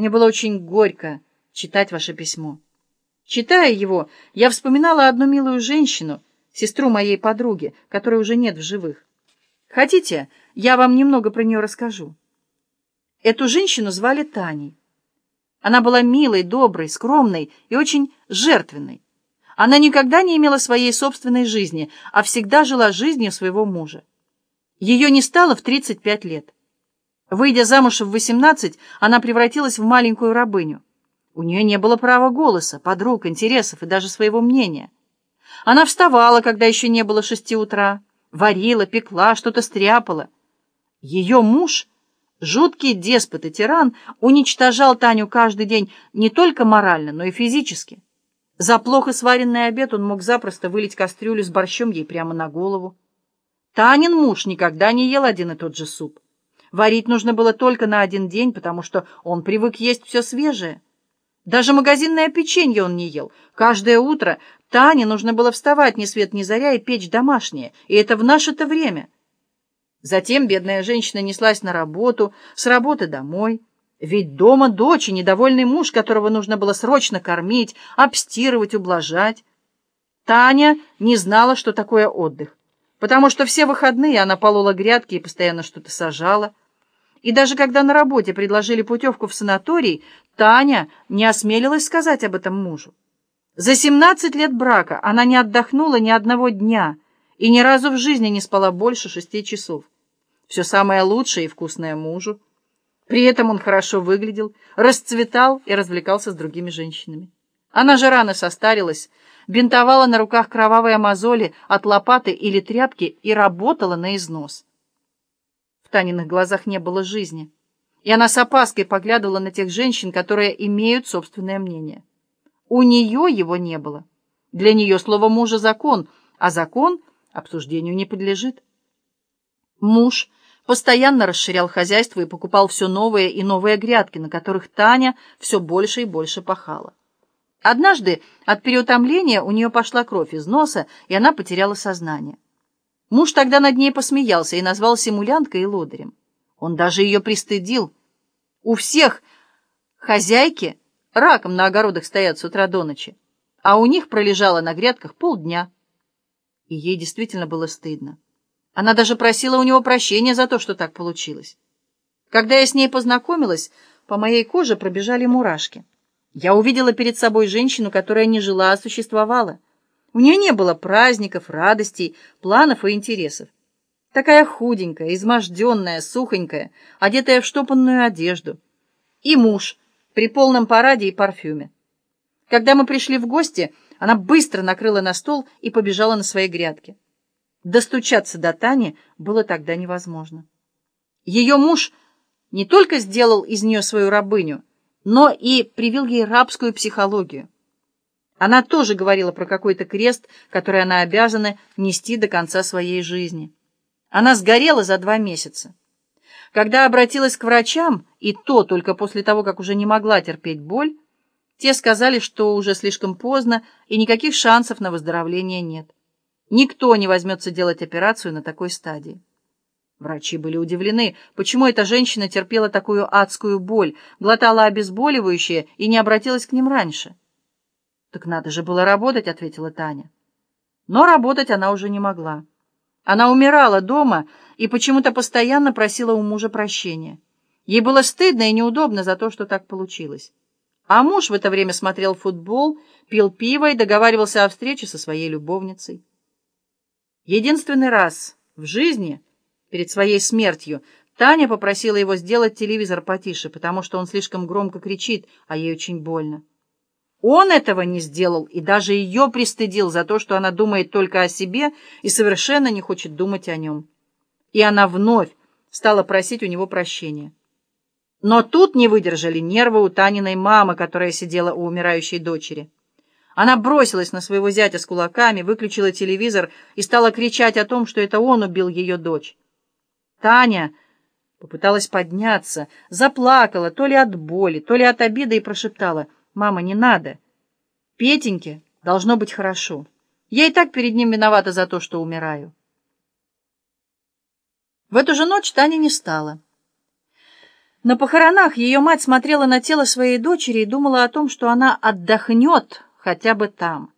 Мне было очень горько читать ваше письмо. Читая его, я вспоминала одну милую женщину, сестру моей подруги, которой уже нет в живых. Хотите, я вам немного про нее расскажу? Эту женщину звали Таней. Она была милой, доброй, скромной и очень жертвенной. Она никогда не имела своей собственной жизни, а всегда жила жизнью своего мужа. Ее не стало в 35 лет. Выйдя замуж в 18, она превратилась в маленькую рабыню. У нее не было права голоса, подруг, интересов и даже своего мнения. Она вставала, когда еще не было шести утра, варила, пекла, что-то стряпала. Ее муж, жуткий деспот и тиран, уничтожал Таню каждый день не только морально, но и физически. За плохо сваренный обед он мог запросто вылить кастрюлю с борщом ей прямо на голову. Танин муж никогда не ел один и тот же суп. Варить нужно было только на один день, потому что он привык есть все свежее. Даже магазинное печенье он не ел. Каждое утро Тане нужно было вставать ни свет ни заря и печь домашнее, и это в наше-то время. Затем бедная женщина неслась на работу, с работы домой. Ведь дома дочь и недовольный муж, которого нужно было срочно кормить, обстирывать, ублажать. Таня не знала, что такое отдых, потому что все выходные она полола грядки и постоянно что-то сажала. И даже когда на работе предложили путевку в санаторий, Таня не осмелилась сказать об этом мужу. За 17 лет брака она не отдохнула ни одного дня и ни разу в жизни не спала больше шести часов. Все самое лучшее и вкусное мужу. При этом он хорошо выглядел, расцветал и развлекался с другими женщинами. Она же рано состарилась, бинтовала на руках кровавые мозоли от лопаты или тряпки и работала на износ. Таниных глазах не было жизни, и она с опаской поглядывала на тех женщин, которые имеют собственное мнение. У нее его не было. Для нее слово мужа — закон, а закон обсуждению не подлежит. Муж постоянно расширял хозяйство и покупал все новые и новые грядки, на которых Таня все больше и больше пахала. Однажды от переутомления у нее пошла кровь из носа, и она потеряла сознание. Муж тогда над ней посмеялся и назвал симулянткой и лодырем. Он даже ее пристыдил. У всех хозяйки раком на огородах стоят с утра до ночи, а у них пролежало на грядках полдня. И ей действительно было стыдно. Она даже просила у него прощения за то, что так получилось. Когда я с ней познакомилась, по моей коже пробежали мурашки. Я увидела перед собой женщину, которая не жила, а существовала. У нее не было праздников, радостей, планов и интересов. Такая худенькая, изможденная, сухонькая, одетая в штопанную одежду. И муж при полном параде и парфюме. Когда мы пришли в гости, она быстро накрыла на стол и побежала на своей грядке. Достучаться до Тани было тогда невозможно. Ее муж не только сделал из нее свою рабыню, но и привил ей рабскую психологию. Она тоже говорила про какой-то крест, который она обязана нести до конца своей жизни. Она сгорела за два месяца. Когда обратилась к врачам, и то только после того, как уже не могла терпеть боль, те сказали, что уже слишком поздно и никаких шансов на выздоровление нет. Никто не возьмется делать операцию на такой стадии. Врачи были удивлены, почему эта женщина терпела такую адскую боль, глотала обезболивающее и не обратилась к ним раньше. «Так надо же было работать», — ответила Таня. Но работать она уже не могла. Она умирала дома и почему-то постоянно просила у мужа прощения. Ей было стыдно и неудобно за то, что так получилось. А муж в это время смотрел футбол, пил пиво и договаривался о встрече со своей любовницей. Единственный раз в жизни, перед своей смертью, Таня попросила его сделать телевизор потише, потому что он слишком громко кричит, а ей очень больно. Он этого не сделал и даже ее пристыдил за то, что она думает только о себе и совершенно не хочет думать о нем. И она вновь стала просить у него прощения. Но тут не выдержали нервы у Таниной мамы, которая сидела у умирающей дочери. Она бросилась на своего зятя с кулаками, выключила телевизор и стала кричать о том, что это он убил ее дочь. Таня попыталась подняться, заплакала то ли от боли, то ли от обиды и прошептала — «Мама, не надо. Петеньке должно быть хорошо. Я и так перед ним виновата за то, что умираю». В эту же ночь Таня не стала. На похоронах ее мать смотрела на тело своей дочери и думала о том, что она отдохнет хотя бы там.